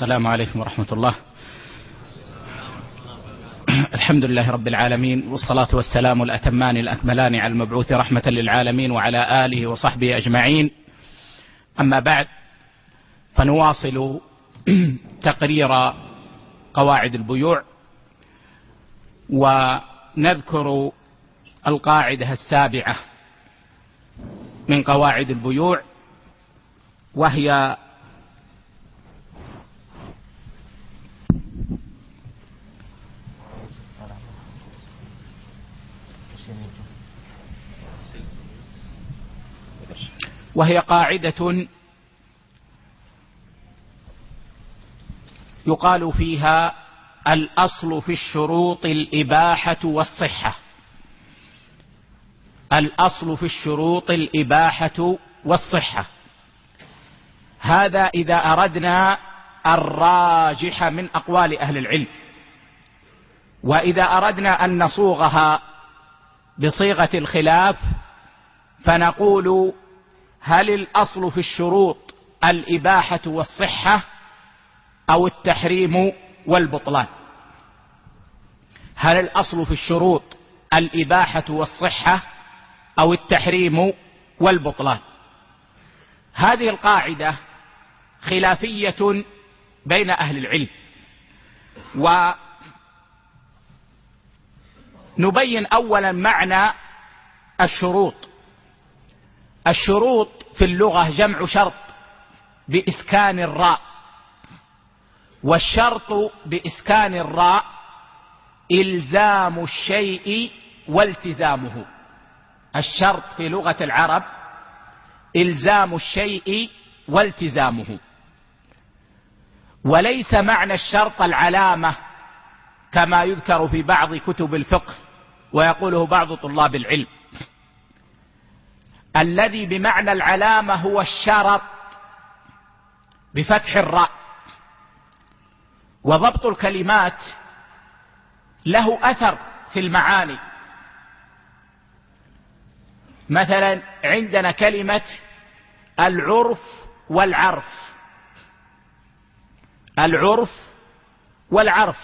السلام عليكم ورحمة الله. الحمد لله رب العالمين والصلاة والسلام الأتمان الأكملان على المبعوث رحمة للعالمين وعلى آله وصحبه أجمعين. أما بعد فنواصل تقرير قواعد البيوع ونذكر القاعدة السابعة من قواعد البيوع وهي وهي قاعدة يقال فيها الأصل في الشروط الإباحة والصحة. الأصل في الشروط الإباحة والصحة. هذا إذا أردنا الراجح من أقوال أهل العلم. وإذا أردنا أن نصوغها بصيغة الخلاف فنقول هل الأصل في الشروط الإباحة والصحة أو التحريم والبطلان؟ هل الأصل في الشروط الإباحة والصحة أو التحريم والبطلان؟ هذه القاعدة خلافية بين أهل العلم ونبين أولا معنى الشروط. الشروط في اللغة جمع شرط بإسكان الراء والشرط بإسكان الراء إلزام الشيء والتزامه. الشرط في لغة العرب إلزام الشيء والتزامه. وليس معنى الشرط العلامة كما يذكر في بعض كتب الفقه ويقوله بعض طلاب العلم. الذي بمعنى العلامة هو الشرط بفتح الراء. وضبط الكلمات له أثر في المعاني. مثلا عندنا كلمة العرف والعرف. العرف والعرف.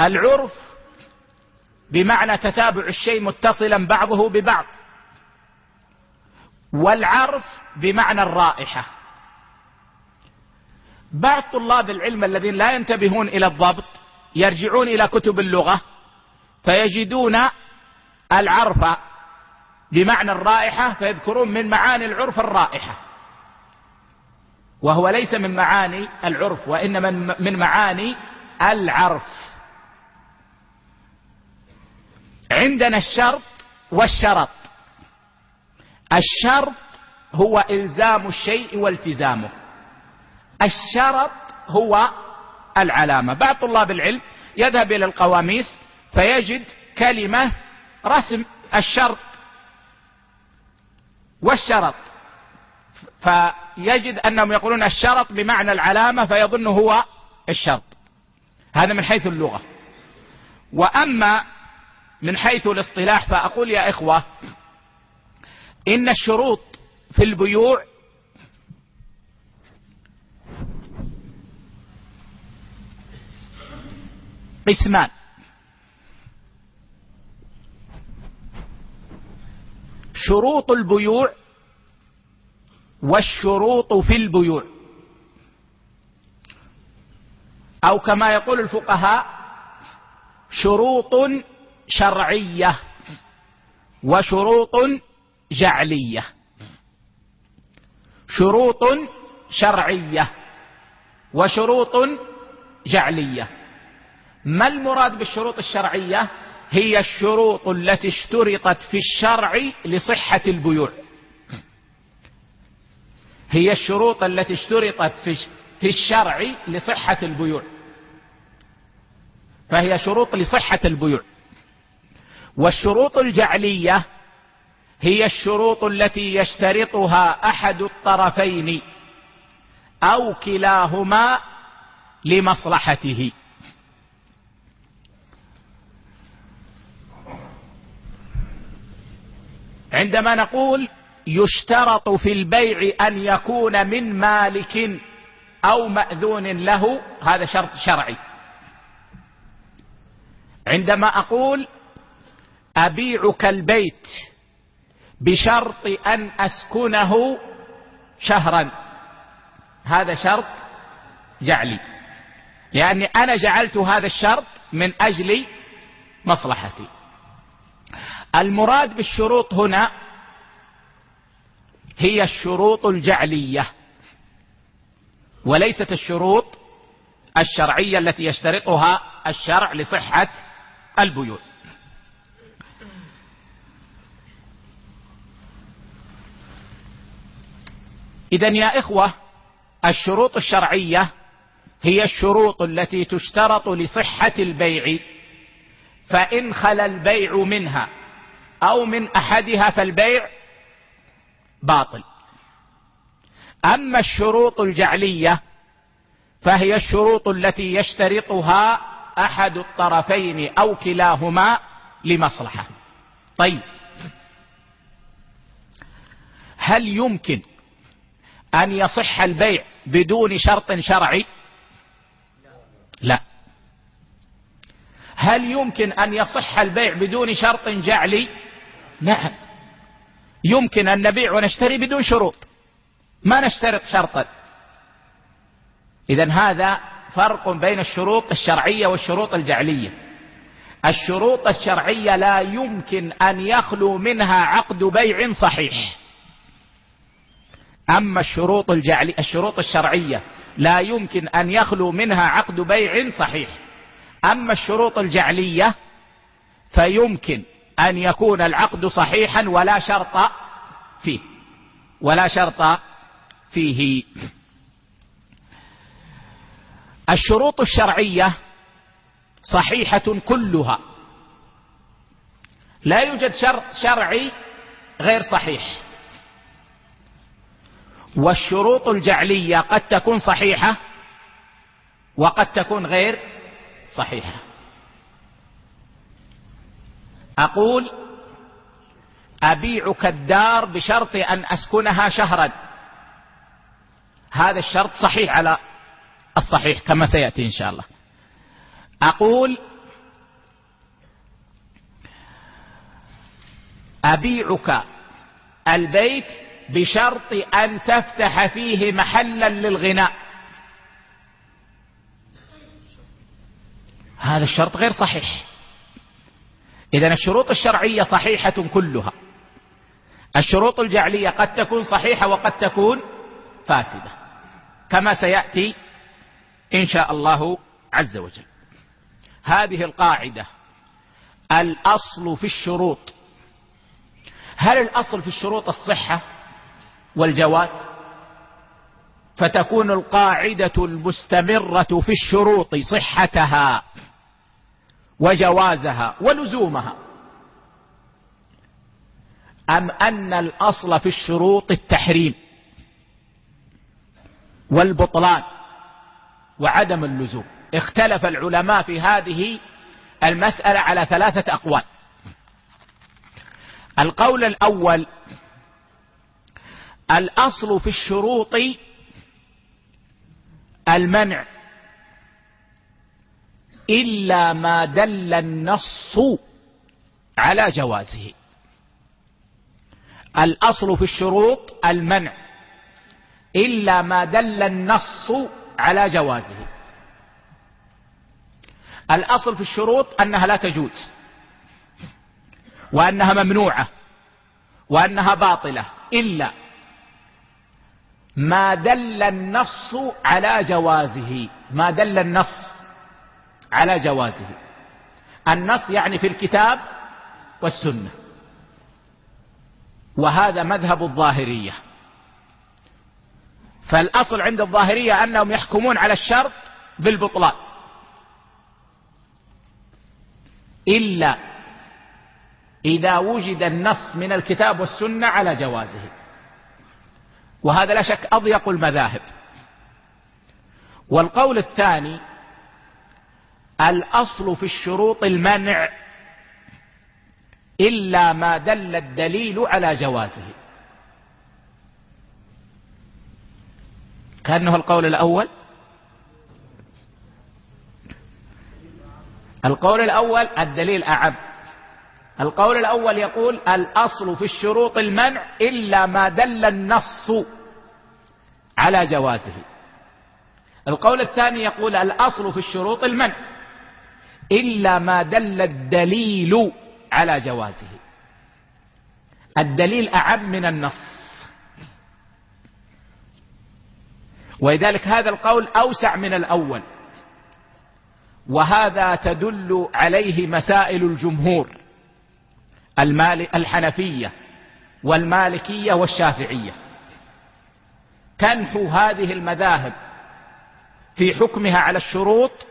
العرف بمعنى تتابع الشيء متصلا بعضه ببعض. والعرف بمعنى الرائحة. بعض طلاب العلم الذين لا ينتبهون إلى الضبط يرجعون إلى كتب اللغة فيجدون العرف بمعنى الرائحة فيذكرون من معاني العرف الرائحة. وهو ليس من معاني العرف وإنما من معاني العرف. عندنا الشرط والشرط. الشرط هو إلزام الشيء والتزامه. الشرط هو العلامة. بعض طلاب العلم يذهب إلى القواميس فيجد كلمة رسم الشرط والشرط. فيجد أنهم يقولون الشرط بمعنى العلامة فيظن هو الشرط. هذا من حيث اللغة. وأما من حيث الاصطلاح فأقول يا إخوة إن الشروط في البيوع قسمان. شروط البيوع والشروط في البيوع. أو كما يقول الفقهاء شروط شرعية وشروط جعلية. شروط شرعية وشروط جعلية. ما المراد بالشروط الشرعية؟ هي الشروط التي اشترطت في الشرع لصحة البيوع. هي الشروط التي اشترطت في الشرع لصحة البيوع. فهي شروط لصحة البيوع. والشروط الجعلية هي الشروط التي يشترطها أحد الطرفين أو كلاهما لمصلحته. عندما نقول يشترط في البيع أن يكون من مالك أو مأذون له هذا شرط شرعي. عندما أقول أبيعك البيت بشرط أن أسكنه شهرا. هذا شرط جعلي. لأني أنا جعلت هذا الشرط من أجل مصلحتي. المراد بالشروط هنا هي الشروط الجعلية وليست الشروط الشرعية التي يشترطها الشرع لصحة البيوع. إذا يا إخوة الشروط الشرعية هي الشروط التي تشترط لصحة البيع فإن خلا البيع منها أو من أحدها فالبيع باطل. أما الشروط الجعلية فهي الشروط التي يشترطها أحد الطرفين أو كلاهما لمصلحة. طيب هل يمكن أن يصح البيع بدون شرط شرعي؟ لا. هل يمكن أن يصح البيع بدون شرط جعلي؟ نعم. يمكن أن نبيع ونشتري بدون شروط. ما نشترط شرطا. إذا هذا فرق بين الشروط الشرعية والشروط الجعلية. الشروط الشرعية لا يمكن أن يخلو منها عقد بيع صحيح. أما الشروط الجعلي الشروط الشرعية لا يمكن أن يخلو منها عقد بيع صحيح. أما الشروط الجعلية فيمكن أن يكون العقد صحيحا ولا شرط فيه. ولا شرط فيه. الشروط الشرعية صحيحة كلها. لا يوجد شرط شرعي غير صحيح. والشروط الجعلية قد تكون صحيحة وقد تكون غير صحيحة. أقول أبيعك الدار بشرط أن أسكنها شهرا. هذا الشرط صحيح على الصحيح كما سيأتي إن شاء الله. أقول أبيعك البيت بشرط أن تفتح فيه محلا للغناء. هذا الشرط غير صحيح. إذا الشروط الشرعية صحيحة كلها. الشروط الجعلية قد تكون صحيحة وقد تكون فاسدة. كما سيأتي إن شاء الله عز وجل. هذه القاعدة. الأصل في الشروط. هل الأصل في الشروط الصحة؟ والجواز فتكون القاعدة المستمرة في الشروط صحتها وجوازها ولزومها. أم أن الأصل في الشروط التحريم والبطلان وعدم اللزوم. اختلف العلماء في هذه المسألة على ثلاثة أقوال. القول الأول الأصل في الشروط المنع. إلا ما دل النص على جوازه. الأصل في الشروط المنع. إلا ما دل النص على جوازه. الأصل في الشروط أنها لا تجوز. وأنها ممنوعة. وأنها باطلة. إلا. ما دل النص على جوازه. ما دل النص على جوازه. النص يعني في الكتاب والسنة. وهذا مذهب الظاهرية. فالأصل عند الظاهرية أنهم يحكمون على الشرط بالبطلان. إلا إذا وجد النص من الكتاب والسنة على جوازه. وهذا لا شك أضيق المذاهب. والقول الثاني الأصل في الشروط المنع إلا ما دل الدليل على جوازه. كأنه القول الأول؟ القول الأول الدليل أعب القول الأول يقول الأصل في الشروط المنع إلا ما دل النص على جوازه. القول الثاني يقول الأصل في الشروط المنع إلا ما دل الدليل على جوازه. الدليل أعم من النص. ولذلك هذا القول أوسع من الأول. وهذا تدل عليه مسائل الجمهور. الحنفية والمالكية والشافعية. تنحو هذه المذاهب في حكمها على الشروط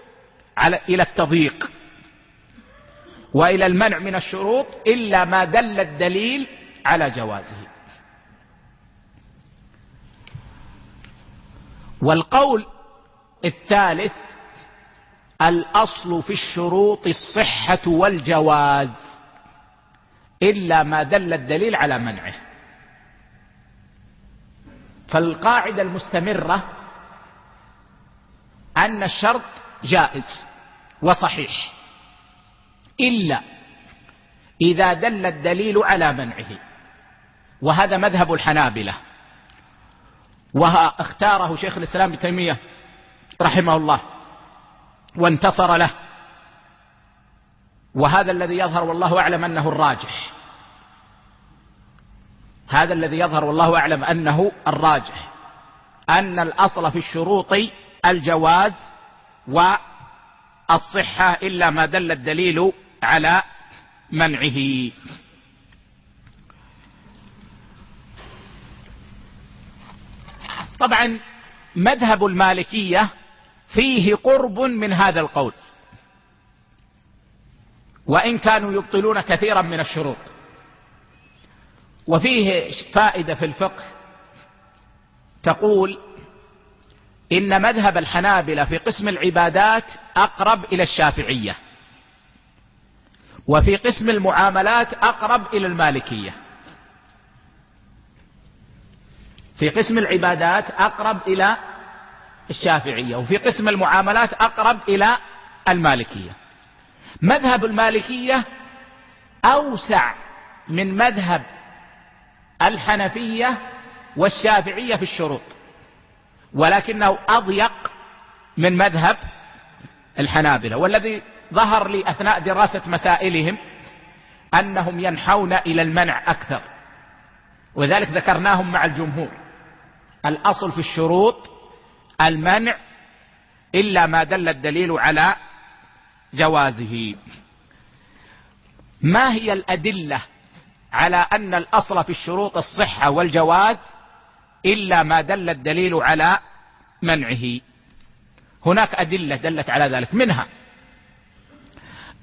على إلى التضييق وإلى المنع من الشروط إلا ما دل الدليل على جوازه. والقول الثالث الأصل في الشروط الصحة والجواز. إلا ما دل الدليل على منعه. فالقاعدة المستمرة أن الشرط جائز وصحيح إلا إذا دل الدليل على منعه وهذا مذهب الحنابلة واختاره شيخ الإسلام ابن تيمية رحمه الله وانتصر له. وهذا الذي يظهر والله أعلم أنه الراجح. هذا الذي يظهر والله أعلم أنه الراجح. أن الأصل في الشروط الجواز والصحة إلا ما دل الدليل على منعه. طبعا مذهب المالكية فيه قرب من هذا القول. وإن كانوا يبطلون كثيرا من الشروط. وفيه فائدة في الفقه. تقول إن مذهب الحنابلة في قسم العبادات أقرب إلى الشافعية وفي قسم المعاملات أقرب إلى المالكية. في قسم العبادات أقرب إلى الشافعية وفي قسم المعاملات أقرب إلى المالكية. مذهب المالكية أوسع من مذهب الحنفية والشافعية في الشروط ولكنه أضيق من مذهب الحنابلة والذي ظهر لي أثناء دراسة مسائلهم أنهم ينحون إلى المنع أكثر وذلك ذكرناهم مع الجمهور. الأصل في الشروط المنع إلا ما دل الدليل على جوازه. ما هي الأدلة على أن الأصل في الشروط الصحة والجواز إلا ما دل الدليل على منعه؟ هناك أدلة دلت على ذلك. منها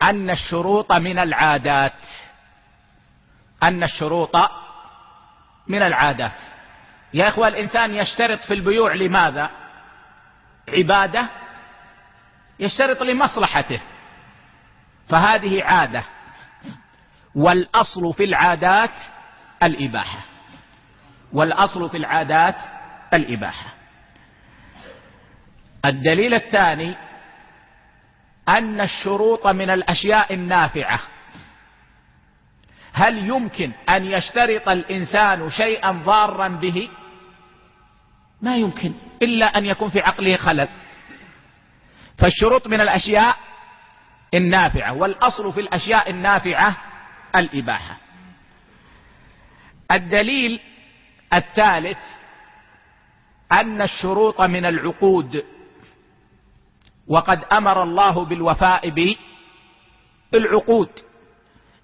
أن الشروط من العادات. أن الشروط من العادات. يا إخوة الإنسان يشترط في البيوع لماذا؟ عبادة. يشترط لمصلحته. فهذه عادة. والأصل في العادات الإباحة. والأصل في العادات الإباحة. الدليل الثاني أن الشروط من الأشياء النافعة. هل يمكن أن يشترط الإنسان شيئا ضارا به؟ ما يمكن إلا أن يكون في عقله خلل. فالشروط من الأشياء النافعة والأصل في الأشياء النافعة الإباحة. الدليل الثالث أن الشروط من العقود وقد أمر الله بالوفاء بالعقود.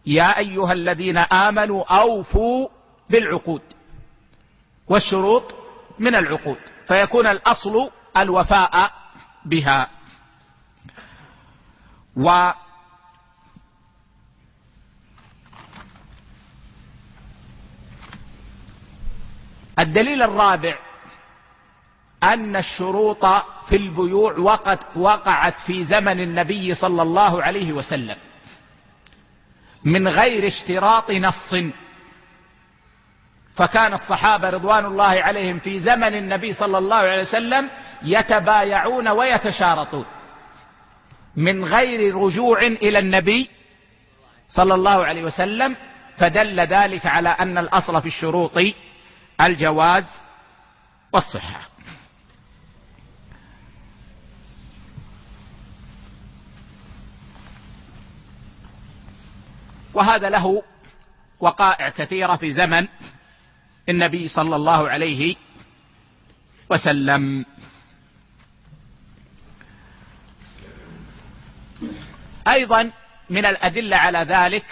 يا أيها الذين آمنوا أوفوا بالعقود والشروط من العقود فيكون الأصل الوفاء بها. و الدليل الرابع أن الشروط في البيوع وقد وقعت في زمن النبي صلى الله عليه وسلم من غير اشتراط نص. فكان الصحابة رضوان الله عليهم في زمن النبي صلى الله عليه وسلم يتبايعون ويتشارطون. من غير رجوع إلى النبي صلى الله عليه وسلم فدل ذلك على أن الأصل في الشروط الجواز والصحة. وهذا له وقائع كثيرة في زمن النبي صلى الله عليه وسلم. أيضا من الأدلة على ذلك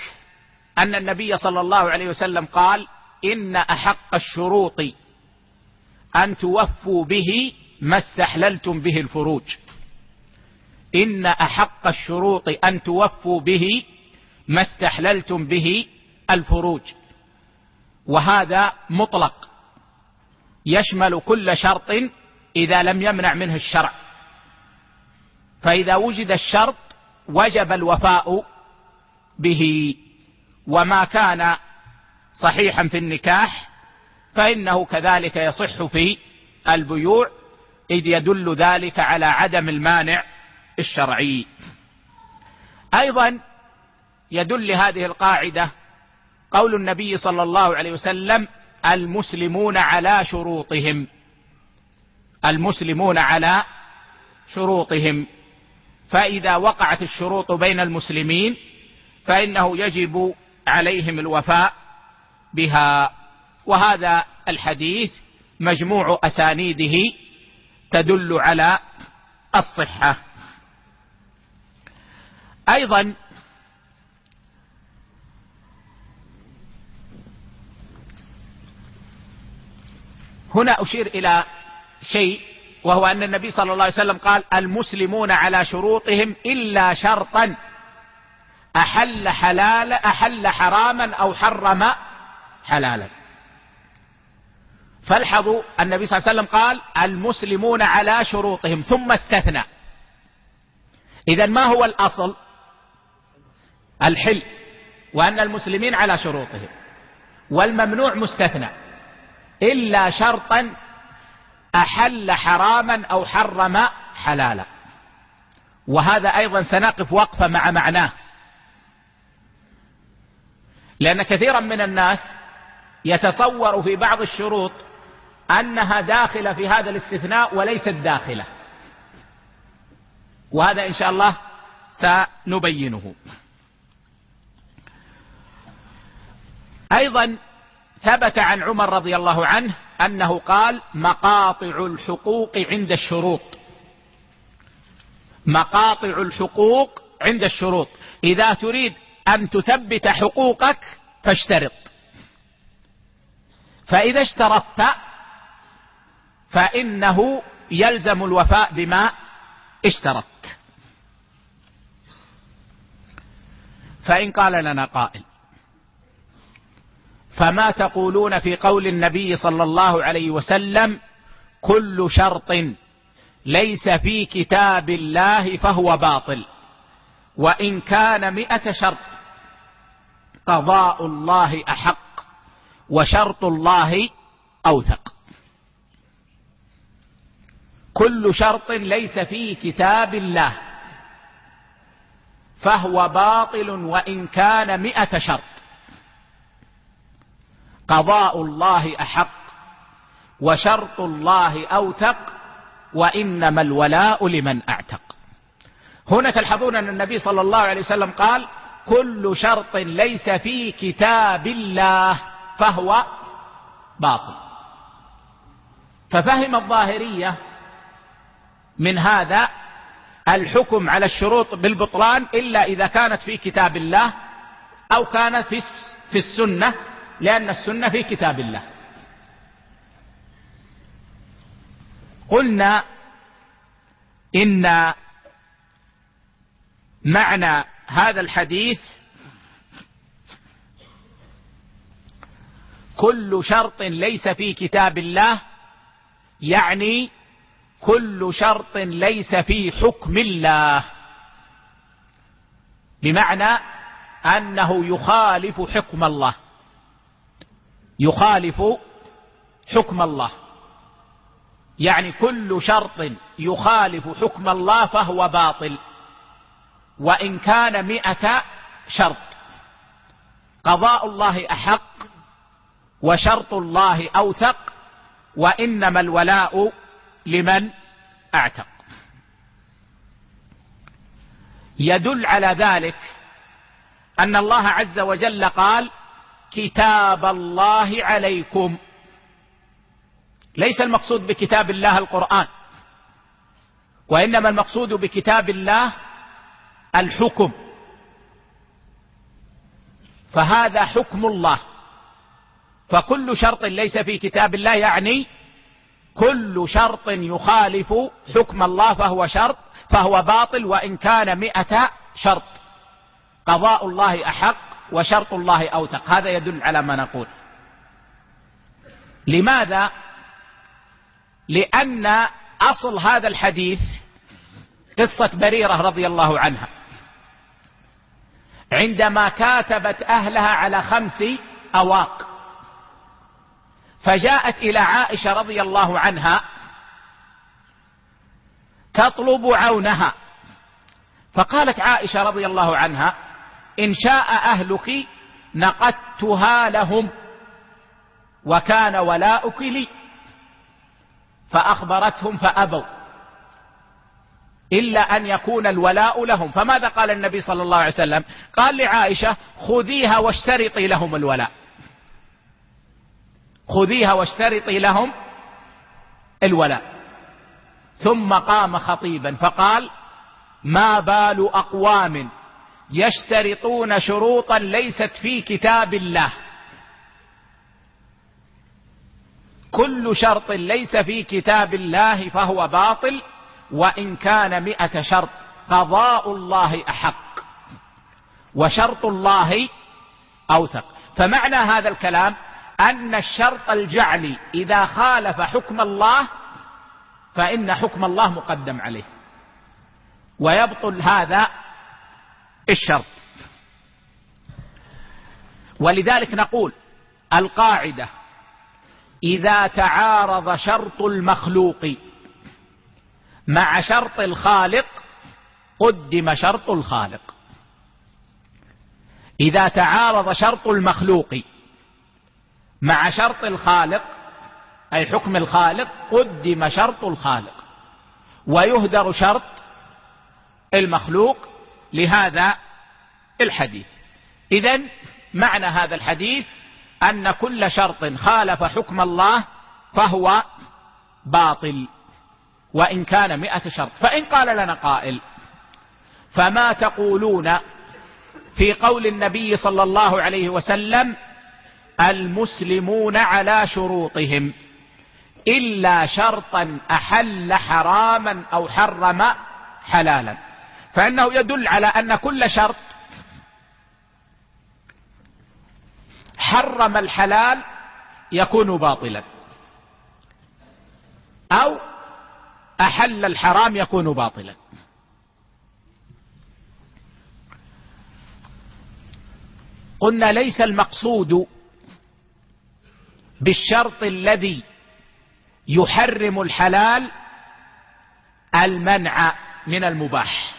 أن النبي صلى الله عليه وسلم قال إن أحق الشروط أن توفوا به ما استحللتم به الفروج. إن أحق الشروط أن توفوا به ما استحللتم به الفروج. وهذا مطلق. يشمل كل شرط إذا لم يمنع منه الشرع. فإذا وجد الشرط وجب الوفاء به وما كان صحيحا في النكاح فإنه كذلك يصح في البيوع إذ يدل ذلك على عدم المانع الشرعي. أيضا يدل هذه القاعدة قول النبي صلى الله عليه وسلم المسلمون على شروطهم. المسلمون على شروطهم. فإذا وقعت الشروط بين المسلمين فإنه يجب عليهم الوفاء بها. وهذا الحديث مجموع أسانيده تدل على الصحة. أيضا هنا أشير إلى شيء وهو أن النبي صلى الله عليه وسلم قال المسلمون على شروطهم إلا شرطا. أحل حلال أحل حراما أو حرم حلالا. فالحظوا النبي صلى الله عليه وسلم قال المسلمون على شروطهم ثم استثنى. إذا ما هو الأصل؟ الحل وأن المسلمين على شروطهم. والممنوع مستثنى. إلا شرطا أحل حراما أو حرم حلالا. وهذا أيضا سنقف وقفة مع معناه. لأن كثيرا من الناس يتصور في بعض الشروط أنها داخلة في هذا الاستثناء وليست داخلة. وهذا إن شاء الله سنبينه. أيضا ثبت عن عمر رضي الله عنه أنه قال مقاطع الحقوق عند الشروط. مقاطع الحقوق عند الشروط. إذا تريد أن تثبت حقوقك فاشترط. فإذا اشترطت فإنه يلزم الوفاء بما اشترطت فإن قال لنا قائل فما تقولون في قول النبي صلى الله عليه وسلم كل شرط ليس في كتاب الله فهو باطل. وإن كان مئة شرط قضاء الله أحق وشرط الله أوثق. كل شرط ليس في كتاب الله فهو باطل وإن كان مئة شرط. قضاء الله أحق وشرط الله أوثق وإنما الولاء لمن أعتق. هنا تلحظون أن النبي صلى الله عليه وسلم قال كل شرط ليس في كتاب الله فهو باطل. ففهم الظاهرية من هذا الحكم على الشروط بالبطلان إلا إذا كانت في كتاب الله أو كانت في السنة لأن السنة في كتاب الله. قلنا إن معنى هذا الحديث كل شرط ليس في كتاب الله يعني كل شرط ليس في حكم الله. بمعنى أنه يخالف حكم الله. يخالف حكم الله. يعني كل شرط يخالف حكم الله فهو باطل. وإن كان مئة شرط. قضاء الله أحق وشرط الله أوثق وإنما الولاء لمن أعتق. يدل على ذلك أن الله عز وجل قال كتاب الله عليكم. ليس المقصود بكتاب الله القرآن وإنما المقصود بكتاب الله الحكم. فهذا حكم الله. فكل شرط ليس في كتاب الله يعني كل شرط يخالف حكم الله فهو شرط فهو باطل وإن كان مئة شرط. قضاء الله أحق وشرط الله أوثق. هذا يدل على ما نقول. لماذا؟ لأن أصل هذا الحديث قصة بريرة رضي الله عنها. عندما كاتبت أهلها على خمس أواق فجاءت إلى عائشة رضي الله عنها تطلب عونها. فقالت عائشة رضي الله عنها إن شاء أهلك نقدتها لهم وكان ولاؤك لي. فأخبرتهم فأبوا إلا أن يكون الولاء لهم. فماذا قال النبي صلى الله عليه وسلم؟ قال لعائشة خذيها واشترطي لهم الولاء. خذيها واشترطي لهم الولاء. ثم قام خطيبا فقال ما بال أقوام يشترطون شروطا ليست في كتاب الله. كل شرط ليس في كتاب الله فهو باطل وإن كان مئة شرط قضاء الله أحق وشرط الله أوثق. فمعنى هذا الكلام أن الشرط الجعلي إذا خالف حكم الله فإن حكم الله مقدم عليه. ويبطل هذا الشرط. ولذلك نقول القاعدة إذا تعارض شرط المخلوق مع شرط الخالق قدم شرط الخالق. إذا تعارض شرط المخلوق مع شرط الخالق أي حكم الخالق قدم شرط الخالق. ويهدر شرط المخلوق لهذا الحديث. إذا معنى هذا الحديث أن كل شرط خالف حكم الله فهو باطل وإن كان مئة شرط. فإن قال لنا قائل فما تقولون في قول النبي صلى الله عليه وسلم المسلمون على شروطهم إلا شرطا أحل حراما أو حرم حلالا. فإنه يدل على أن كل شرط حرم الحلال يكون باطلا. أو أحل الحرام يكون باطلا. قلنا ليس المقصود بالشرط الذي يحرم الحلال المنع من المباح.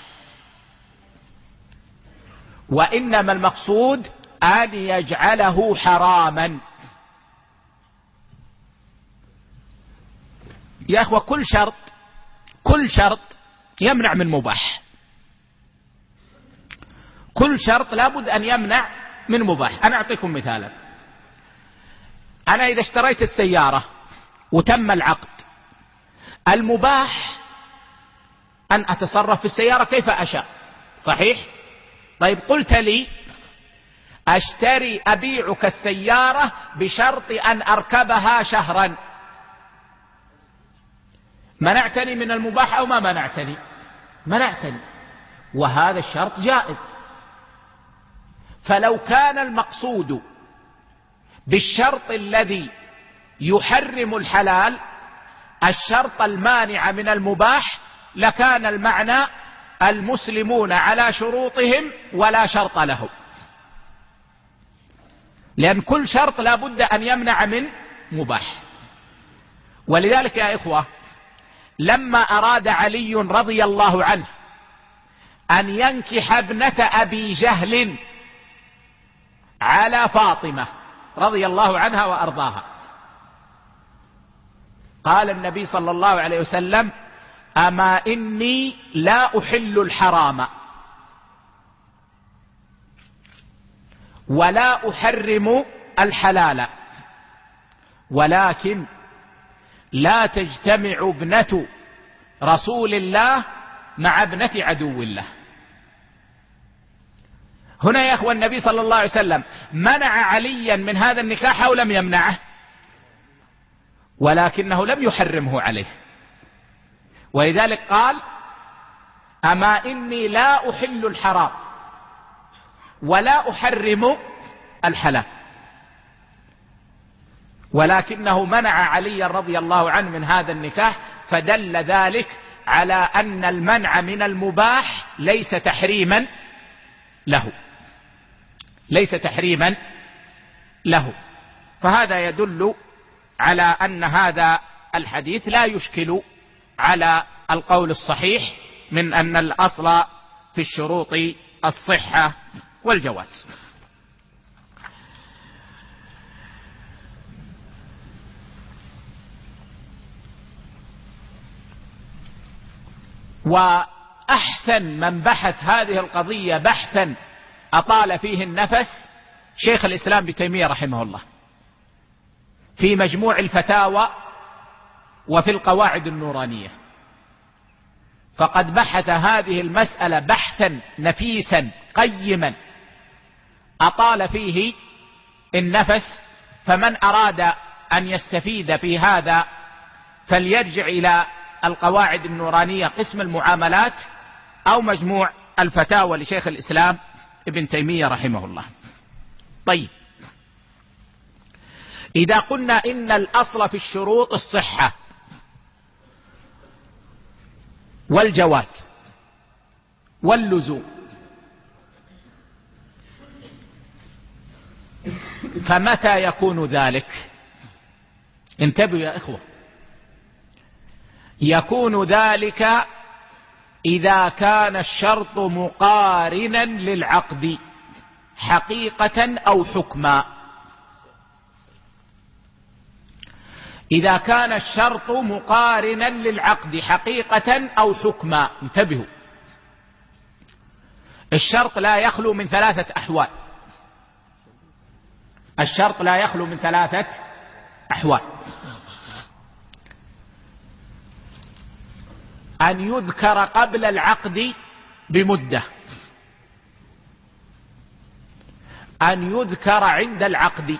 وإنما المقصود أن يجعله حراما. يا أخوة كل شرط كل شرط يمنع من مباح. كل شرط لابد أن يمنع من مباح. أنا أعطيكم مثالا. أنا إذا اشتريت السيارة وتم العقد المباح أن أتصرف في السيارة كيف أشاء؟ صحيح؟ طيب قلت لي أشتري أبيعك السيارة بشرط أن أركبها شهرا. منعتني من المباح أو ما منعتني؟ منعتني. وهذا الشرط جائز. فلو كان المقصود بالشرط الذي يحرم الحلال الشرط المانع من المباح لكان المعنى المسلمون على شروطهم ولا شرط لهم. لأن كل شرط لا بد أن يمنع من مباح. ولذلك يا إخوة لما أراد علي رضي الله عنه أن ينكح ابنة أبي جهل على فاطمة رضي الله عنها وأرضاها قال النبي صلى الله عليه وسلم أما إني لا أحل الحرام. ولا أحرم الحلال. ولكن لا تجتمع ابنة رسول الله مع ابنة عدو الله. هنا يا إخوة النبي صلى الله عليه وسلم منع عليا من هذا النكاح أو لم يمنعه ولكنه لم يحرمه عليه. ولذلك قال أما إني لا أحل الحرام ولا أحرم الحلال. ولكنه منع علي رضي الله عنه من هذا النكاح فدل ذلك على أن المنع من المباح ليس تحريما له. ليس تحريما له. فهذا يدل على أن هذا الحديث لا يشكل على القول الصحيح من أن الأصل في الشروط الصحة والجواز. وأحسن من بحث هذه القضية بحثا أطال فيه النفس شيخ الإسلام ابن تيمية رحمه الله في مجموع الفتاوى وفي القواعد النورانية. فقد بحث هذه المسألة بحثا نفيسا قيما. أطال فيه النفس فمن أراد أن يستفيد في هذا فليرجع إلى القواعد النورانية قسم المعاملات أو مجموع الفتاوى لشيخ الإسلام ابن تيمية رحمه الله. طيب. إذا قلنا إن الأصل في الشروط الصحة والجواز واللزوم. فمتى يكون ذلك؟ انتبهوا يا إخوة. يكون ذلك إذا كان الشرط مقارنا للعقد حقيقة أو حكما. إذا كان الشرط مقارنا للعقد حقيقة أو حكما. انتبهوا. الشرط لا يخلو من ثلاثة أحوال. الشرط لا يخلو من ثلاثة أحوال. أن يذكر قبل العقد بمدة. أن يذكر عند العقد.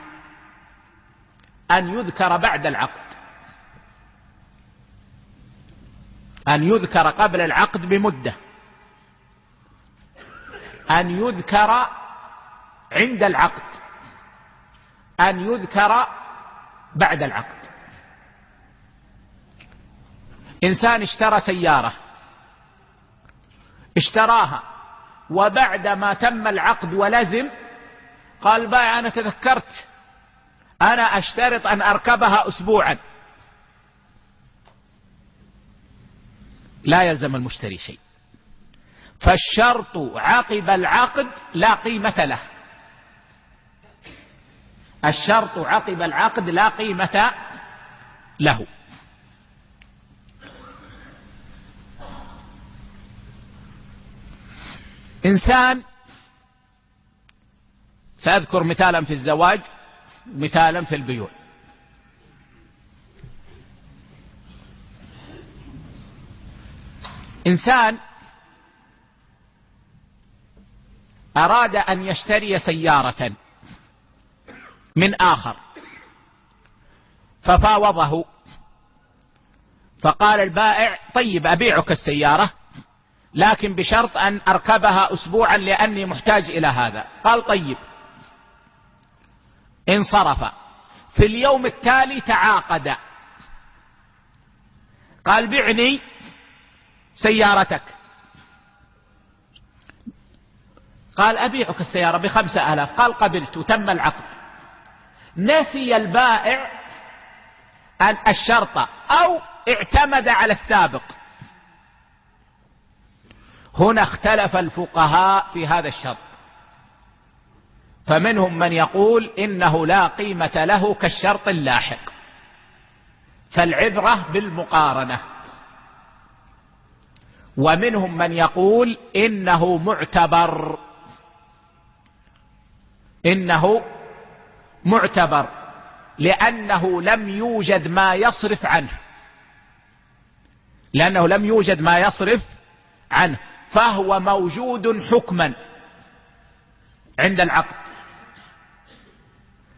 أن يذكر بعد العقد. أن يذكر قبل العقد بمدة. أن يذكر عند العقد. أن يذكر بعد العقد. إنسان اشترى سيارة. اشتراها. وبعد ما تم العقد ولزم قال بايع أنا تذكرت. أنا أشترط أن أركبها أسبوعا. لا يلزم المشتري شيء. فالشرط عقب العقد لا قيمة له. الشرط عقب العقد لا قيمة له. إنسان سأذكر مثالا في الزواج مثالا في البيوع إنسان أراد أن يشتري سيارة من آخر ففاوضه فقال البائع طيب أبيعك السيارة لكن بشرط أن أركبها أسبوعا لأني محتاج إلى هذا. قال طيب. انصرف. في اليوم التالي تعاقد. قال بعني سيارتك. قال أبيعك السيارة بخمسة آلاف. قال قبلت وتم العقد. نسي البائع أن الشرط أو اعتمد على السابق. هنا اختلف الفقهاء في هذا الشرط. فمنهم من يقول إنه لا قيمة له كالشرط اللاحق. فالعبرة بالمقارنة. ومنهم من يقول إنه معتبر. إنه معتبر. لأنه لم يوجد ما يصرف عنه. لأنه لم يوجد ما يصرف عنه. فهو موجود حكما عند العقد.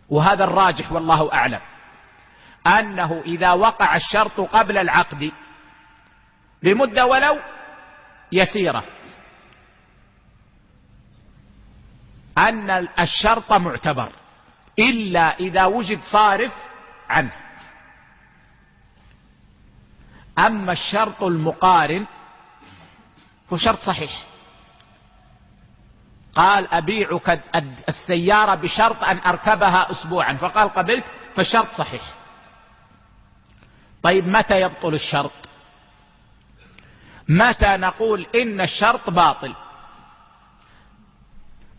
وهذا الراجح والله أعلم. أنه إذا وقع الشرط قبل العقد بمدة ولو يسيرة. أن الشرط معتبر إلا إذا وجد صارف عنه. أما الشرط المقارن هو شرط صحيح. قال أبيعك السيارة بشرط أن أركبها أسبوعا. فقال قبلت فالشرط صحيح. طيب متى يبطل الشرط؟ متى نقول إن الشرط باطل؟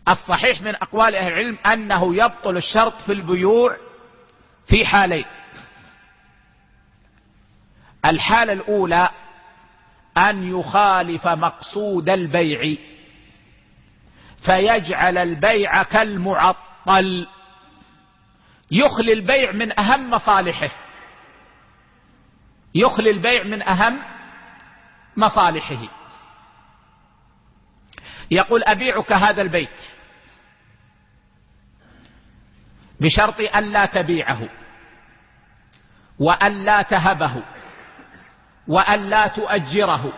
الصحيح من أقوال أهل العلم أنه يبطل الشرط في البيوع في حالين. الحالة الأولى أن يخالف مقصود البيع. فيجعل البيع كالمعطل. يخلي البيع من أهم مصالحه. يخلي البيع من أهم مصالحه. يقول أبيعك هذا البيت بشرط أن لا تبيعه وأن لا تهبه وأن لا تؤجره.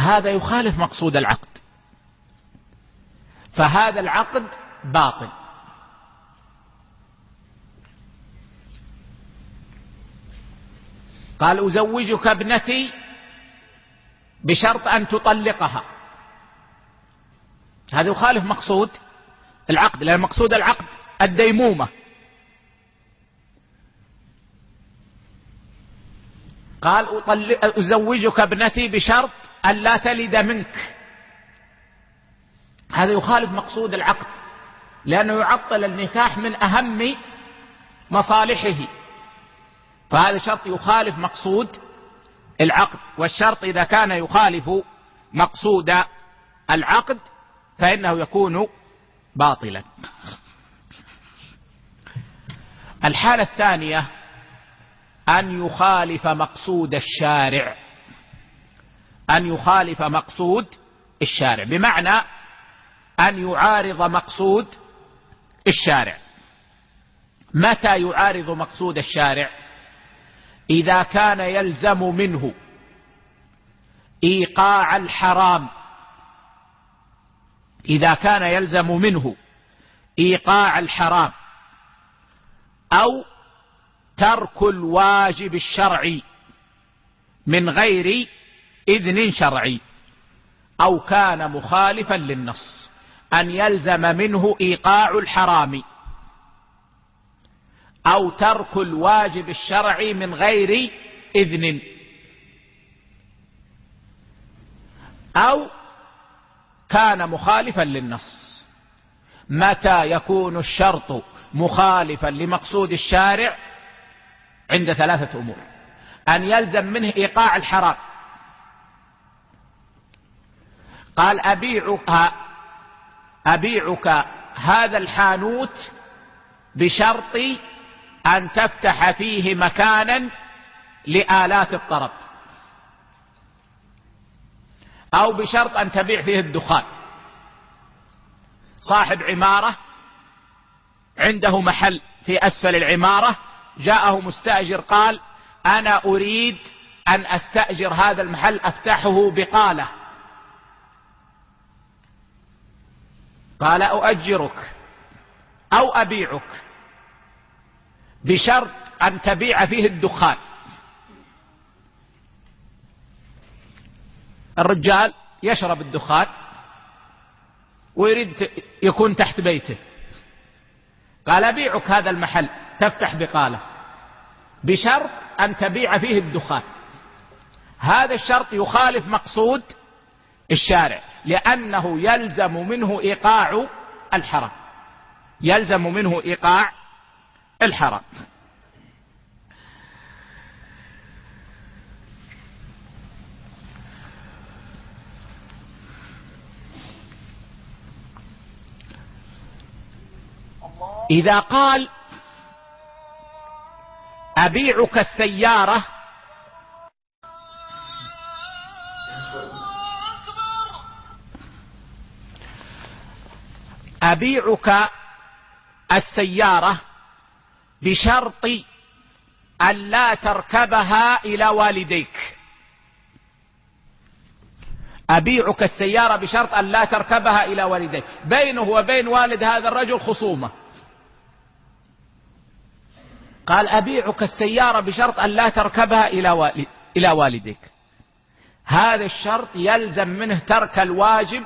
هذا يخالف مقصود العقد. فهذا العقد باطل. قال أزوجك ابنتي بشرط أن تطلقها. هذا يخالف مقصود العقد لأن مقصود العقد الديمومة. قال أزوجك ابنتي بشرط أن لا تلد منك. هذا يخالف مقصود العقد لأنه يعطل النكاح من أهم مصالحه. فهذا شرط يخالف مقصود العقد والشرط إذا كان يخالف مقصود العقد فإنه يكون باطلا. الحالة الثانية أن يخالف مقصود الشارع. أن يخالف مقصود الشارع. بمعنى أن يعارض مقصود الشارع. متى يعارض مقصود الشارع؟ إذا كان يلزم منه إيقاع الحرام. إذا كان يلزم منه إيقاع الحرام أو ترك الواجب الشرعي من غير إذن شرعي. أو كان مخالفا للنص. أن يلزم منه إيقاع الحرام. أو ترك الواجب الشرعي من غير إذن. أو كان مخالفا للنص. متى يكون الشرط مخالفا لمقصود الشارع؟ عند ثلاثة أمور. أن يلزم منه إيقاع الحرام. قال أبيعك أبيعك هذا الحانوت بشرط أن تفتح فيه مكانا لآلات الطرب. أو بشرط أن تبيع فيه الدخان. صاحب عمارة عنده محل في أسفل العمارة جاءه مستأجر قال أنا أريد أن أستأجر هذا المحل أفتحه بقالة. قال أؤجرك أو أبيعك بشرط أن تبيع فيه الدخان. الرجال يشرب الدخان ويريد يكون تحت بيته. قال أبيعك هذا المحل تفتح بقالة. بشرط أن تبيع فيه الدخان. هذا الشرط يخالف مقصود الشارع. لأنه يلزم منه إيقاع الحرام يلزم منه إيقاع الحرام إذا قال أبيعك السيارة أبيعك السيارة بشرط أن لا تركبها إلى والديك. أبيعك السيارة بشرط أن لا تركبها إلى والديك. بينه وبين والد هذا الرجل خصومة. قال أبيعك السيارة بشرط أن لا تركبها إلى والديك. هذا الشرط يلزم منه ترك الواجب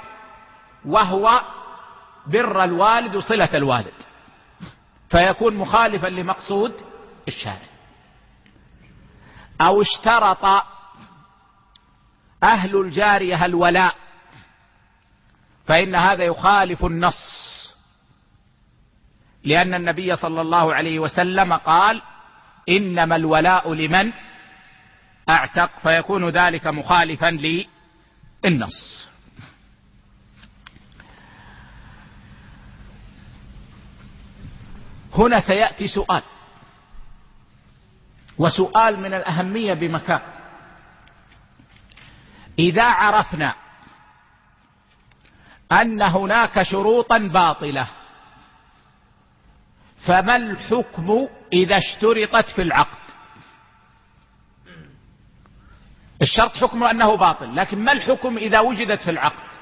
وهو بر الوالد وصلة الوالد. فيكون مخالفا لمقصود الشارع. أو اشترط أهل الجارية الولاء. فإن هذا يخالف النص. لأن النبي صلى الله عليه وسلم قال إنما الولاء لمن أعتق. فيكون ذلك مخالفا للنص. هنا سيأتي سؤال. وسؤال من الأهمية بمكان. إذا عرفنا أن هناك شروطا باطلة فما الحكم إذا اشترطت في العقد؟ الشرط حكمه أنه باطل لكن ما الحكم إذا وجدت في العقد؟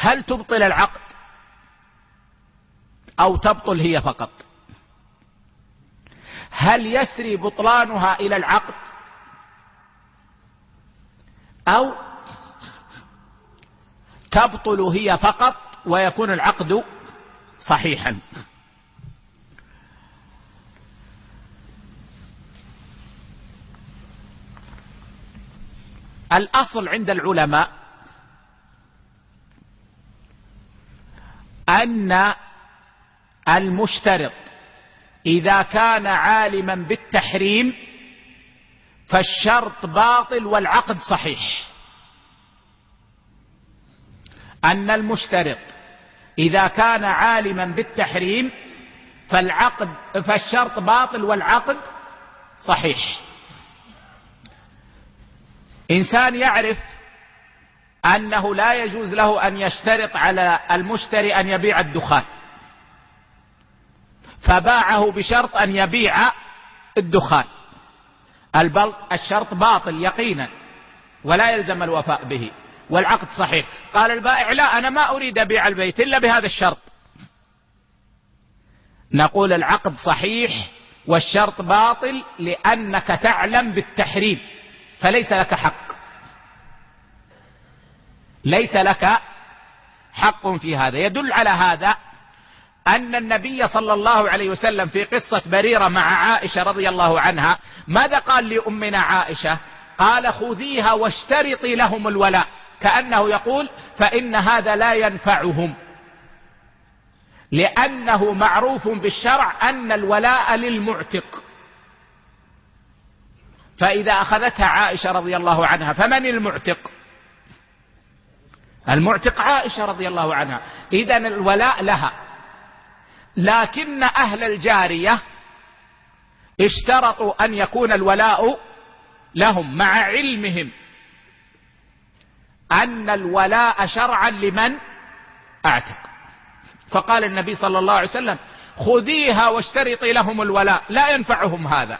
هل تبطل العقد أو تبطل هي فقط؟ هل يسري بطلانها إلى العقد أو تبطل هي فقط ويكون العقد صحيحا؟ الأصل عند العلماء أن المشترط إذا كان عالما بالتحريم فالشرط باطل والعقد صحيح. أن المشترط إذا كان عالما بالتحريم فالعقد فالشرط باطل والعقد صحيح. إنسان يعرف أنه لا يجوز له أن يشترط على المشتري أن يبيع الدخان. فباعه بشرط أن يبيع الدخان. الشرط باطل يقينا ولا يلزم الوفاء به والعقد صحيح. قال البائع لا أنا ما أريد أبيع البيت إلا بهذا الشرط. نقول العقد صحيح والشرط باطل لأنك تعلم بالتحريم فليس لك حق. ليس لك حق في هذا. يدل على هذا أن النبي صلى الله عليه وسلم في قصة بريرة مع عائشة رضي الله عنها ماذا قال لأمنا عائشة؟ قال خذيها واشترطي لهم الولاء. كأنه يقول فإن هذا لا ينفعهم. لأنه معروف بالشرع أن الولاء للمعتق. فإذا أخذتها عائشة رضي الله عنها فمن المعتق؟ المعتق عائشة رضي الله عنها. إذا الولاء لها. لكن أهل الجارية اشترطوا أن يكون الولاء لهم مع علمهم أن الولاء شرعا لمن أعتق. فقال النبي صلى الله عليه وسلم خذيها واشترطي لهم الولاء لا ينفعهم هذا.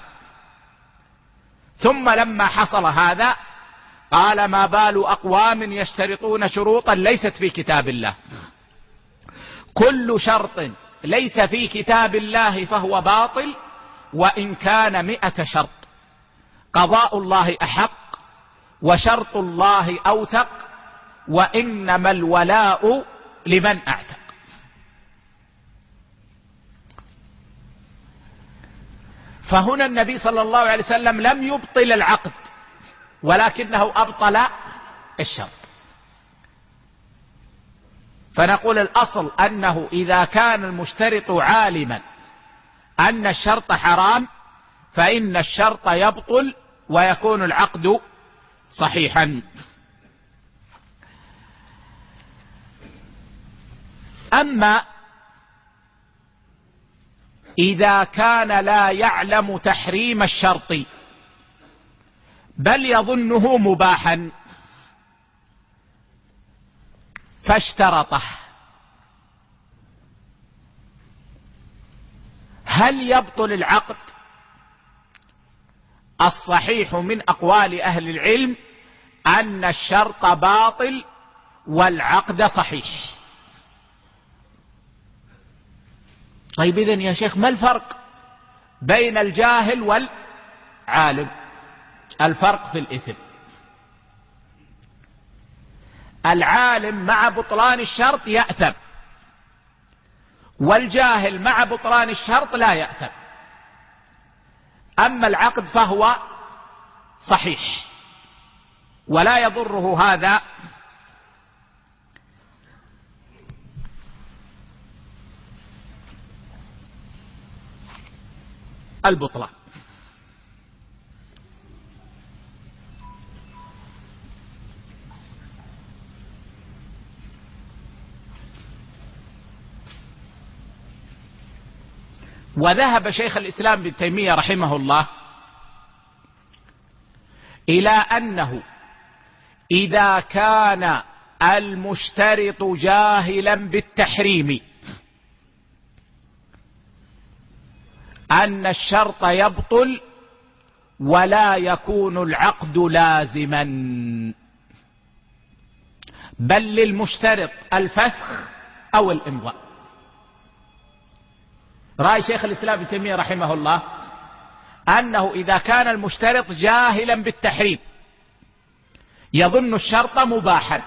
ثم لما حصل هذا قال ما بال أقوام يشترطون شروطا ليست في كتاب الله. كل شرط ليس في كتاب الله فهو باطل وإن كان مئة شرط. قضاء الله أحق وشرط الله أوثق وإنما الولاء لمن أعتق. فهنا النبي صلى الله عليه وسلم لم يبطل العقد. ولكنه أبطل الشرط فنقول الأصل أنه إذا كان المشترط عالما أن الشرط حرام فإن الشرط يبطل ويكون العقد صحيحا. أما إذا كان لا يعلم تحريم الشرط بل يظنه مباحا. فاشترطه. هل يبطل العقد؟ الصحيح من أقوال أهل العلم أن الشرط باطل والعقد صحيح. طيب اذا يا شيخ ما الفرق بين الجاهل والعالم؟ الفرق في الإثم. العالم مع بطلان الشرط يأثم. والجاهل مع بطلان الشرط لا يأثم. أما العقد فهو صحيح. ولا يضره هذا البطلان. وذهب شيخ الإسلام ابن تيمية رحمه الله إلى أنه إذا كان المشترط جاهلا بالتحريم أن الشرط يبطل ولا يكون العقد لازما. بل للمشترط الفسخ أو الإمضاء. رأي شيخ الإسلام ابن تيمية رحمه الله أنه إذا كان المشترط جاهلا بالتحريم يظن الشرط مباحا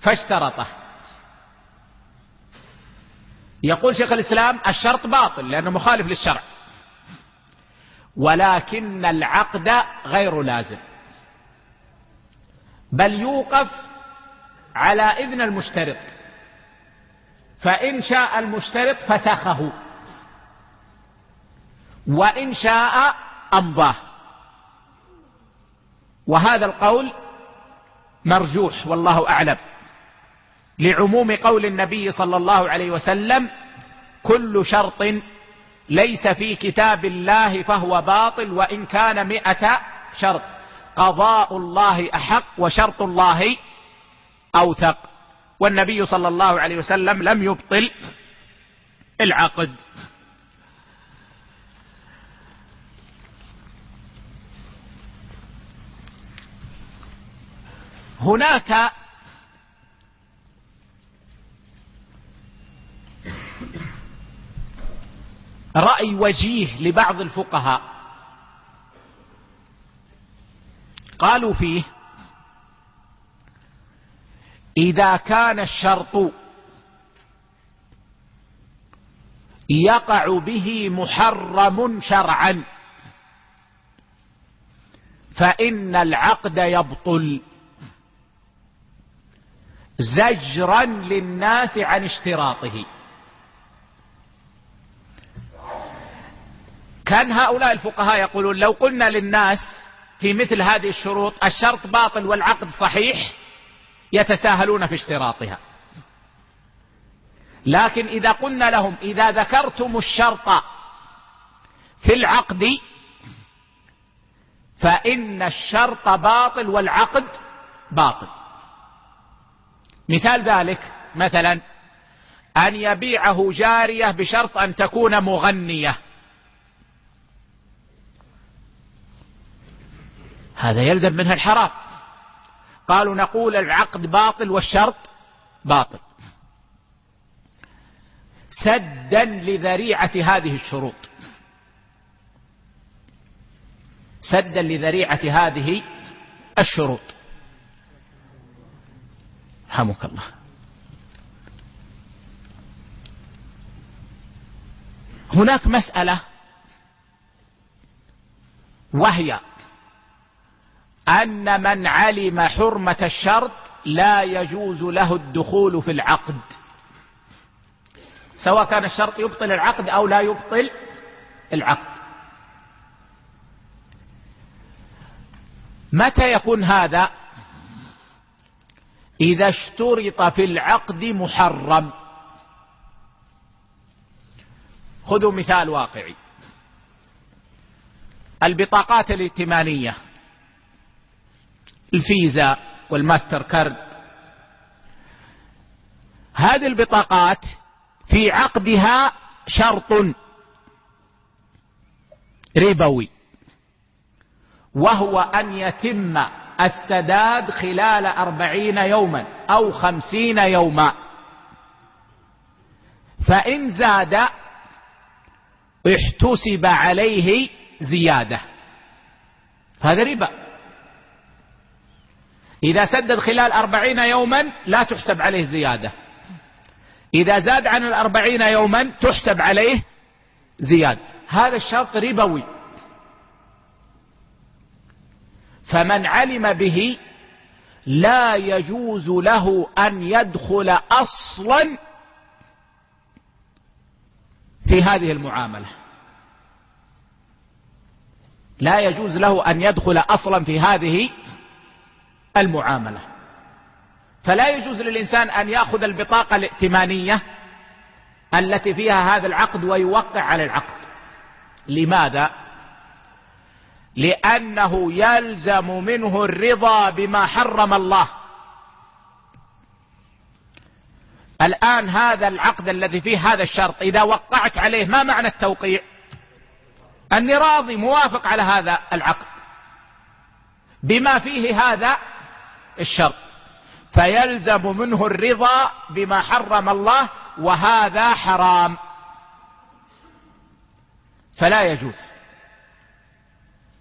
فاشترطه. يقول شيخ الإسلام الشرط باطل لأنه مخالف للشرع ولكن العقد غير لازم. بل يوقف على إذن المشترط. فإن شاء المشترط فسخه. وإن شاء أمضاه. وهذا القول مرجوح والله أعلم. لعموم قول النبي صلى الله عليه وسلم كل شرط ليس في كتاب الله فهو باطل وإن كان مئة شرط. قضاء الله أحق وشرط الله أوثق. والنبي صلى الله عليه وسلم لم يبطل العقد. هناك رأي وجيه لبعض الفقهاء. قالوا فيه إذا كان الشرط يقع به محرم شرعا فإن العقد يبطل زجرا للناس عن اشتراطه. كان هؤلاء الفقهاء يقولون لو قلنا للناس في مثل هذه الشروط الشرط باطل والعقد صحيح يتساهلون في اشتراطها. لكن إذا قلنا لهم إذا ذكرتم الشرط في العقد فإن الشرط باطل والعقد باطل. مثال ذلك مثلا أن يبيعه جارية بشرط أن تكون مغنية. هذا يلزم منها الحرام. قالوا نقول العقد باطل والشرط باطل. سدا لذريعة هذه الشروط. سدا لذريعة هذه الشروط. رحمك الله. هناك مسألة وهي أن من علم حرمة الشرط لا يجوز له الدخول في العقد. سواء كان الشرط يبطل العقد أو لا يبطل العقد. متى يكون هذا؟ إذا اشترط في العقد محرم. خذوا مثال واقعي. البطاقات الائتمانية. الفيزا والماستر كارد. هذه البطاقات في عقدها شرط ربوي وهو أن يتم السداد خلال أربعين يوما أو خمسين يوما. فإن زاد احتسب عليه زيادة. هذا ربا. إذا سدد خلال أربعين يوما لا تحسب عليه زيادة. إذا زاد عن الأربعين يوما تحسب عليه زيادة. هذا الشرط ربوي. فمن علم به لا يجوز له أن يدخل أصلا في هذه المعاملة. لا يجوز له أن يدخل أصلا في هذه المعاملة. فلا يجوز للإنسان أن يأخذ البطاقة الائتمانية التي فيها هذا العقد ويوقع على العقد. لماذا؟ لأنه يلزم منه الرضا بما حرم الله. الآن هذا العقد الذي فيه هذا الشرط إذا وقعت عليه ما معنى التوقيع؟ أني راضي موافق على هذا العقد. بما فيه هذا الشرط فيلزم منه الرضا بما حرم الله وهذا حرام. فلا يجوز.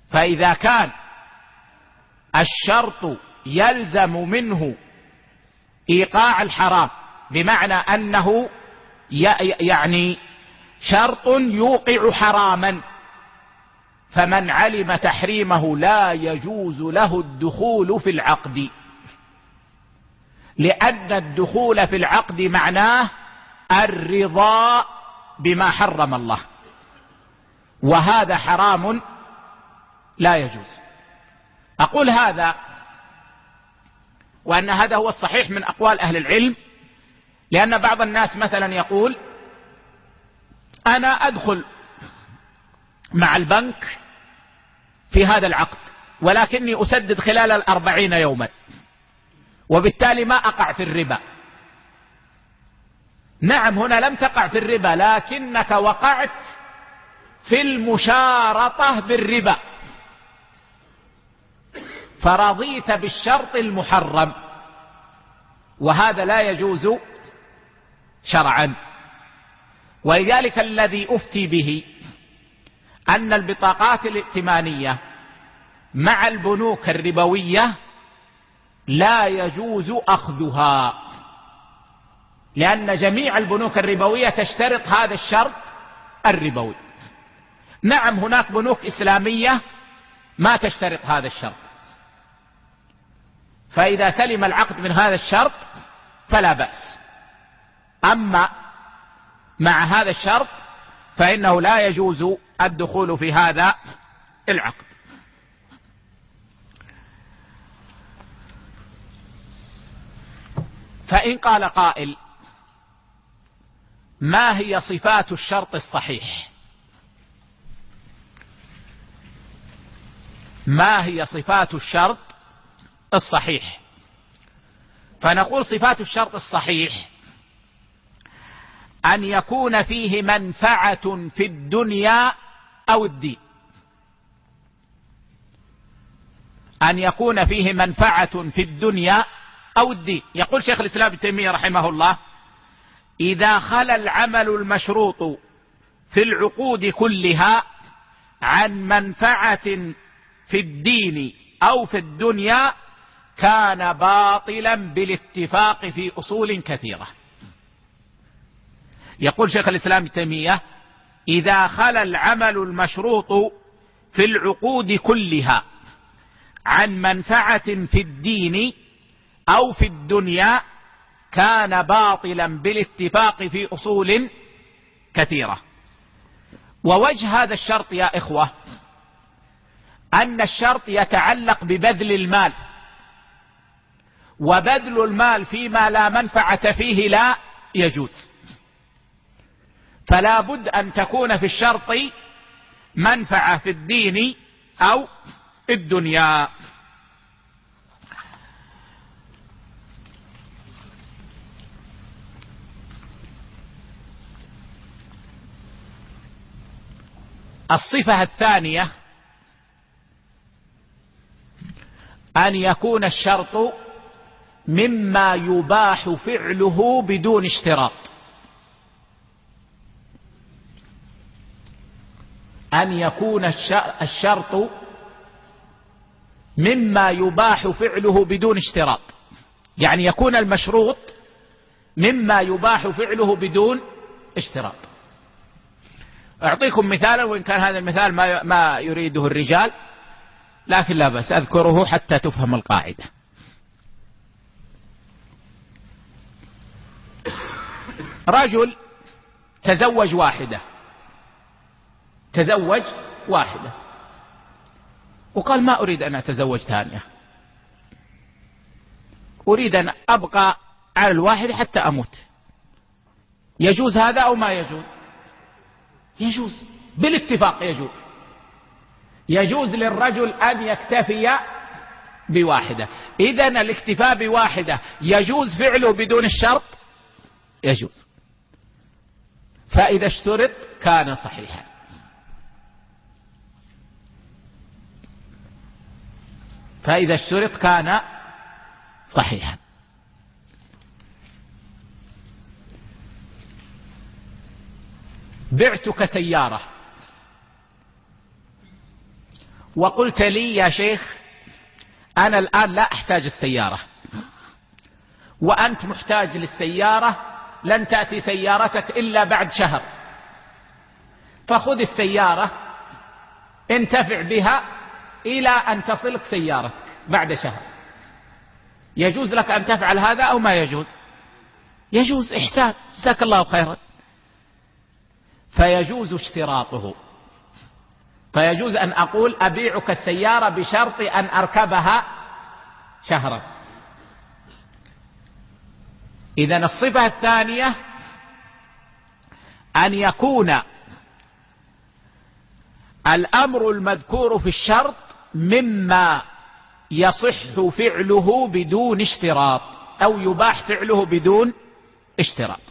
فإذا كان الشرط يلزم منه إيقاع الحرام بمعنى أنه يعني شرط يوقع حراما فمن علم تحريمه لا يجوز له الدخول في العقد. لأن الدخول في العقد معناه الرضا بما حرم الله. وهذا حرام لا يجوز. أقول هذا وأن هذا هو الصحيح من أقوال أهل العلم لأن بعض الناس مثلا يقول أنا أدخل مع البنك في هذا العقد ولكني أسدد خلال الأربعين يوما. وبالتالي ما أقع في الربا. نعم هنا لم تقع في الربا لكنك وقعت في المشارطة بالربا. فرضيت بالشرط المحرم وهذا لا يجوز شرعا. ولذلك الذي أفتي به أن البطاقات الائتمانية مع البنوك الربوية لا يجوز أخذها. لأن جميع البنوك الربوية تشترط هذا الشرط الربوي. نعم هناك بنوك إسلامية ما تشترط هذا الشرط. فإذا سلم العقد من هذا الشرط فلا بأس. أما مع هذا الشرط فإنه لا يجوز الدخول في هذا العقد. فإن قال قائل ما هي صفات الشرط الصحيح؟ ما هي صفات الشرط الصحيح؟ فنقول صفات الشرط الصحيح أن يكون فيه منفعة في الدنيا أو الدين. أن يكون فيه منفعة في الدنيا أو الدين يقول شيخ الإسلام ابن تيمية رحمه الله إذا خلا العمل المشروط في العقود كلها عن منفعة في الدين أو في الدنيا كان باطلا بالاتفاق في أصول كثيرة. يقول شيخ الإسلام ابن تيمية إذا خلا العمل المشروط في العقود كلها عن منفعة في الدين أو في الدنيا كان باطلا بالاتفاق في أصول كثيرة. ووجه هذا الشرط يا إخوة أن الشرط يتعلق ببذل المال. وبذل المال فيما لا منفعة فيه لا يجوز. فلا بد أن تكون في الشرط منفعة في الدين أو الدنيا. الصفة الثانية أن يكون الشرط مما يباح فعله بدون اشتراط. أن يكون الشرط مما يباح فعله بدون اشتراط. يعني يكون المشروط مما يباح فعله بدون اشتراط. أعطيكم مثالا وإن كان هذا المثال ما ما يريده الرجال لكن لا بس أذكره حتى تفهم القاعدة. رجل تزوج واحدة. تزوج واحدة. وقال ما أريد أن أتزوج ثانية. أريد أن أبقى على الواحد حتى أموت. يجوز هذا أو ما يجوز؟ يجوز بالاتفاق يجوز. يجوز للرجل أن يكتفي بواحدة. إذا الاكتفاء بواحدة يجوز فعله بدون الشرط؟ يجوز. فإذا اشترط كان صحيحا. فإذا اشترط كان صحيحا. بعتك سيارة. وقلت لي يا شيخ أنا الآن لا أحتاج السيارة. وأنت محتاج للسيارة لن تأتي سيارتك إلا بعد شهر. فخذ السيارة انتفع بها إلى أن تصلك سيارتك بعد شهر. يجوز لك أن تفعل هذا أو ما يجوز؟ يجوز إحسان. جزاك الله خيرا. فيجوز اشتراطه. فيجوز أن أقول أبيعك السيارة بشرط أن أركبها شهرا. إذا الصفة الثانية أن يكون الأمر المذكور في الشرط مما يصح فعله بدون اشتراط أو يباح فعله بدون اشتراط.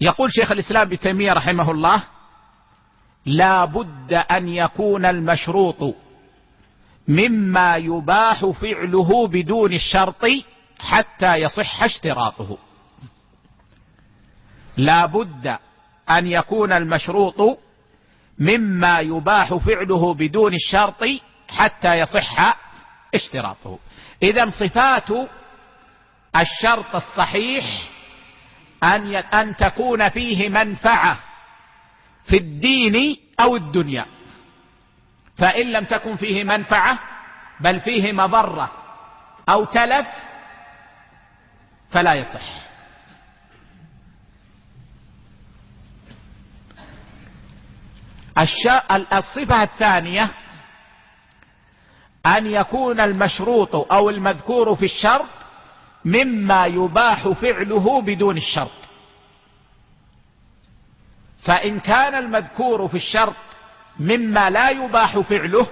يقول شيخ الإسلام ابن تيمية رحمه الله لا بد أن يكون المشروط مما يباح فعله بدون الشرط حتى يصح اشتراطه. لا بد أن يكون المشروط مما يباح فعله بدون الشرط حتى يصح اشتراطه. إذا صفات الشرط الصحيح أن أن تكون فيه منفعة في الدين أو الدنيا. فإن لم تكن فيه منفعة بل فيه مضرة أو تلف فلا يصح. الصفة الثانية أن يكون المشروط أو المذكور في الشرط مما يباح فعله بدون الشرط. فإن كان المذكور في الشرط مما لا يباح فعله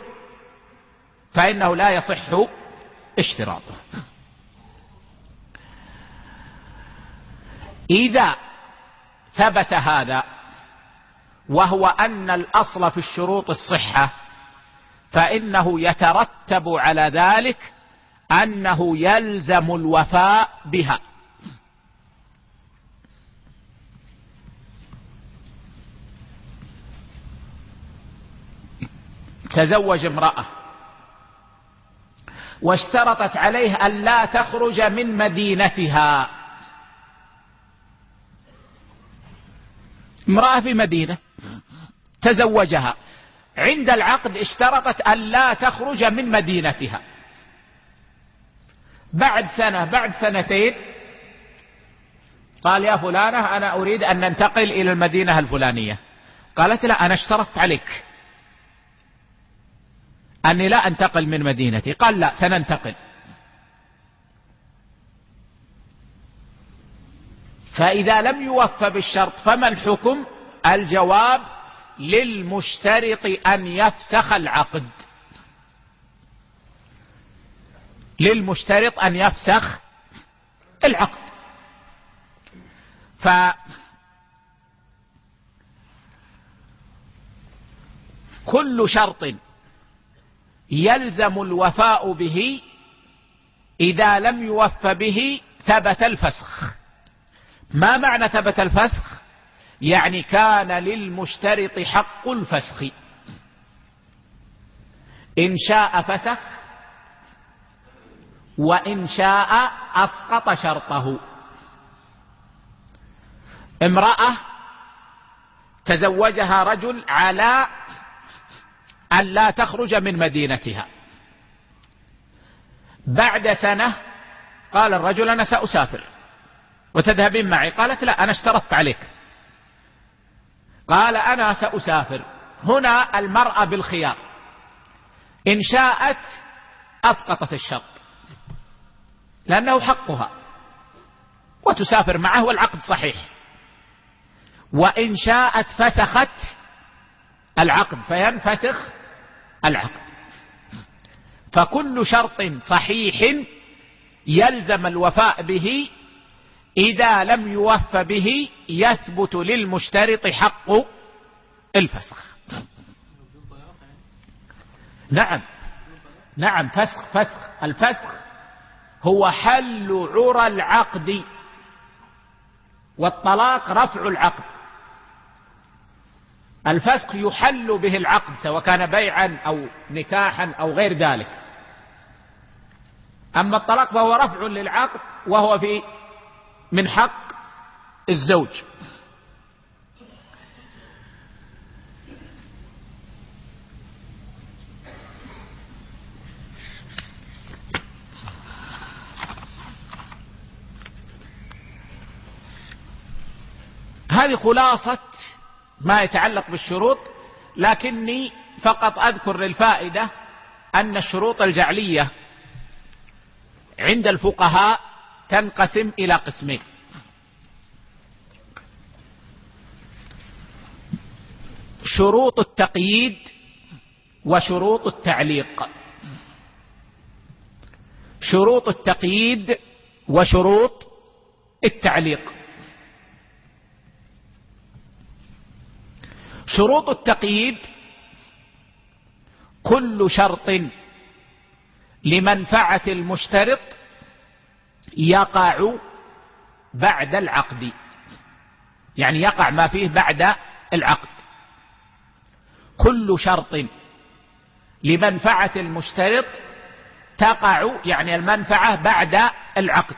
فإنه لا يصح اشتراطه. إذا ثبت هذا وهو أن الأصل في الشروط الصحة فإنه يترتب على ذلك أنه يلزم الوفاء بها. تزوج امرأة. واشترطت عليه أن لا تخرج من مدينتها. امرأة في مدينة. تزوجها. عند العقد اشترطت أن لا تخرج من مدينتها. بعد سنة بعد سنتين قال يا فلانة أنا أريد أن ننتقل إلى المدينة الفلانية. قالت لا أنا اشترطت عليك. أني لا أنتقل من مدينتي. قال لا سننتقل. فإذا لم يوفى بالشرط فما الحكم؟ الجواب للمشترط أن يفسخ العقد. للمشترط أن يفسخ العقد. ف كل شرط يلزم الوفاء به إذا لم يوف به ثبت الفسخ. ما معنى ثبت الفسخ؟ يعني كان للمشترط حق الفسخ. إن شاء فسخ وإن شاء أسقط شرطه. امرأة تزوجها رجل على أن لا تخرج من مدينتها. بعد سنة قال الرجل أنا سأسافر. وتذهبين معي؟ قالت لا أنا اشترطت عليك. قال أنا سأسافر. هنا المرأة بالخيار. إن شاءت أسقطت الشرط. لأنه حقها. وتسافر معه والعقد صحيح. وإن شاءت فسخت العقد فينفسخ العقد. فكل شرط صحيح يلزم الوفاء به إذا لم يوف به يثبت للمشترط حق الفسخ. نعم. نعم فسخ فسخ الفسخ هو حل عرى العقد والطلاق رفع العقد. الفسخ يحل به العقد سواء كان بيعا أو نكاحا أو غير ذلك. أما الطلاق فهو رفع للعقد وهو في من حق الزوج. هذه خلاصة ما يتعلق بالشروط لكني فقط أذكر للفائدة أن الشروط الجعلية عند الفقهاء تنقسم إلى قسمين. شروط التقييد وشروط التعليق. شروط التقييد وشروط التعليق. شروط التقييد كل شرط لمنفعة المشترط يقع بعد العقد. يعني يقع ما فيه بعد العقد. كل شرط لمنفعة المشترط تقع يعني المنفعة بعد العقد.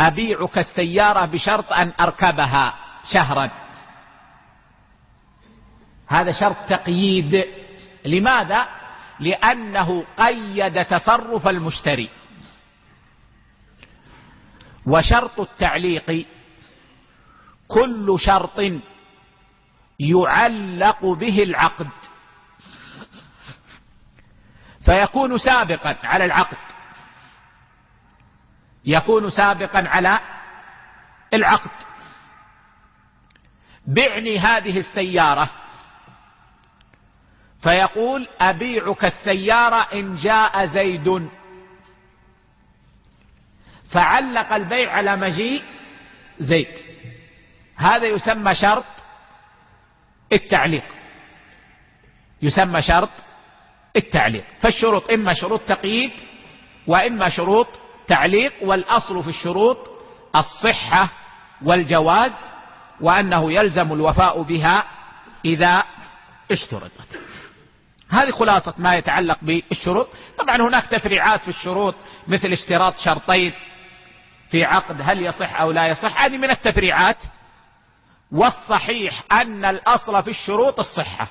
أبيعك السيارة بشرط أن أركبها شهرا. هذا شرط تقييد. لماذا؟ لأنه قيد تصرف المشتري. وشرط التعليق كل شرط يعلق به العقد. فيكون سابقا على العقد. يكون سابقا على العقد. بعني هذه السيارة. فيقول أبيعك السيارة إن جاء زيد. فعلق البيع على مجيء زيد. هذا يسمى شرط التعليق. يسمى شرط التعليق. فالشروط إما شروط تقييد وإما شروط تعليق والأصل في الشروط الصحة والجواز وأنه يلزم الوفاء بها إذا اشترطت. هذه خلاصة ما يتعلق بالشروط. طبعا هناك تفريعات في الشروط مثل اشتراط شرطين في عقد هل يصح أو لا يصح. هذه من التفريعات. والصحيح أن الأصل في الشروط الصحة.